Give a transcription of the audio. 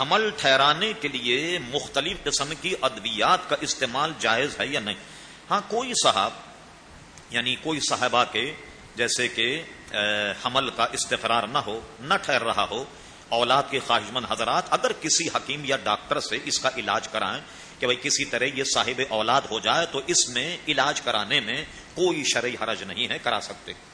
حمل ٹھہرانے کے لیے مختلف قسم کی ادویات کا استعمال جائز ہے یا نہیں؟ ہاں کوئی صاحب یعنی کوئی صاحبہ کے، جیسے کہ حمل کا استقرار نہ ہو، نہ ٹھہر رہا ہو، اولاد کے خواہش مند حضرات اگر کسی حکیم یا ڈاکٹر سے اس کا علاج کرائیں کہ بھائی کسی طرح یہ صاحب اولاد ہو جائے تو اس میں علاج کرانے میں کوئی شرعی حرج نہیں ہے، کرا سکتے۔